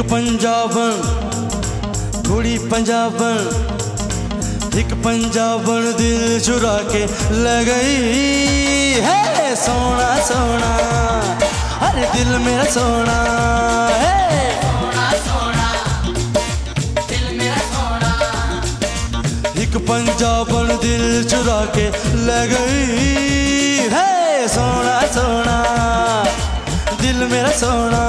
पंजाबन कुड़ी पंजाबन एक पंजाबन दिल चुरा के ले गई। है, सोना सोना अरे दिल मेरा सोना, है। एक पंजाबन दिल चुरा के ले गई। है, सोना सोना, दिल मेरा सोना।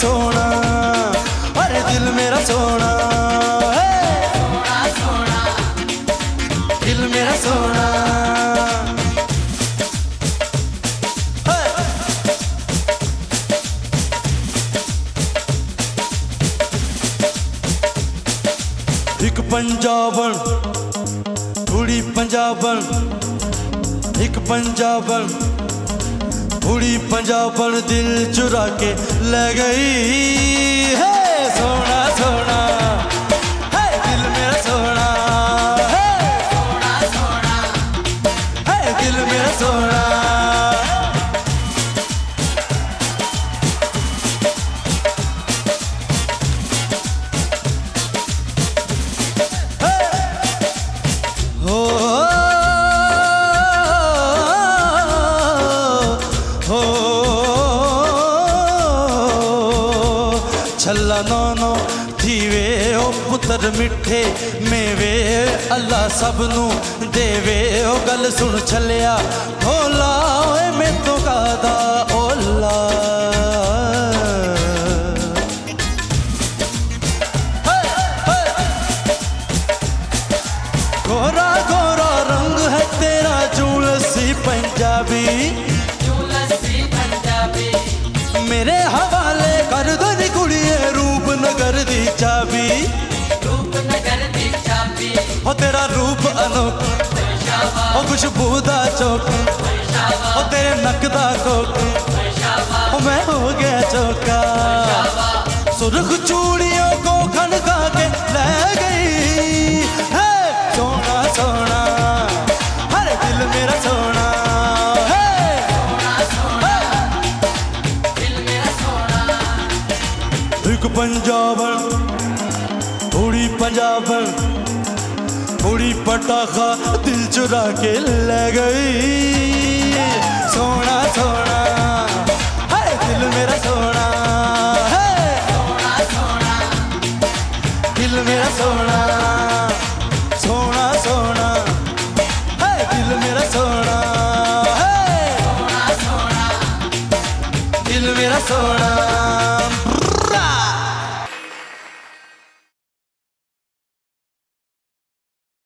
सोना सोना अरे दिल मेरा सोना है दिल मेरा सोना। ਇੱਕ कुड़ी पंजाबन दिल चुरा के ले गई। है, सोना सोना। है, दिल मेरा सोना। है सोना। है, दिल मेरा सोना। ਛੱਲਨੋਨੋ ਧੀਵੇ ਓ ਪੁੱਤਰ ਮਿੱਠੇ ਮੇਵੇ ਅੱਲਾ ਸਭ ਨੂੰ ਦੇਵੇ ਓ ਗੱਲ ਸੁਣ ਛੱਲਿਆ ਢੋਲਾ ਓਏ ਮੇਤੋਂ ਕਾ हो खुशबू दा चौक हो तेरे नक दा कोक हो मैं हो गया चौका सुर्ख चूड़ियों को खनका के ले गई सोना सोना हर दिल मेरा सोना एक पंजाबन थोड़ी पंजाबन थोड़ी पटाखा दिल चुरा के ले गई सोना सोना है दिल मेरा सोना है दिल मेरा सोना सोना सोना है दिल मेरा सोना है दिल मेरा सोना!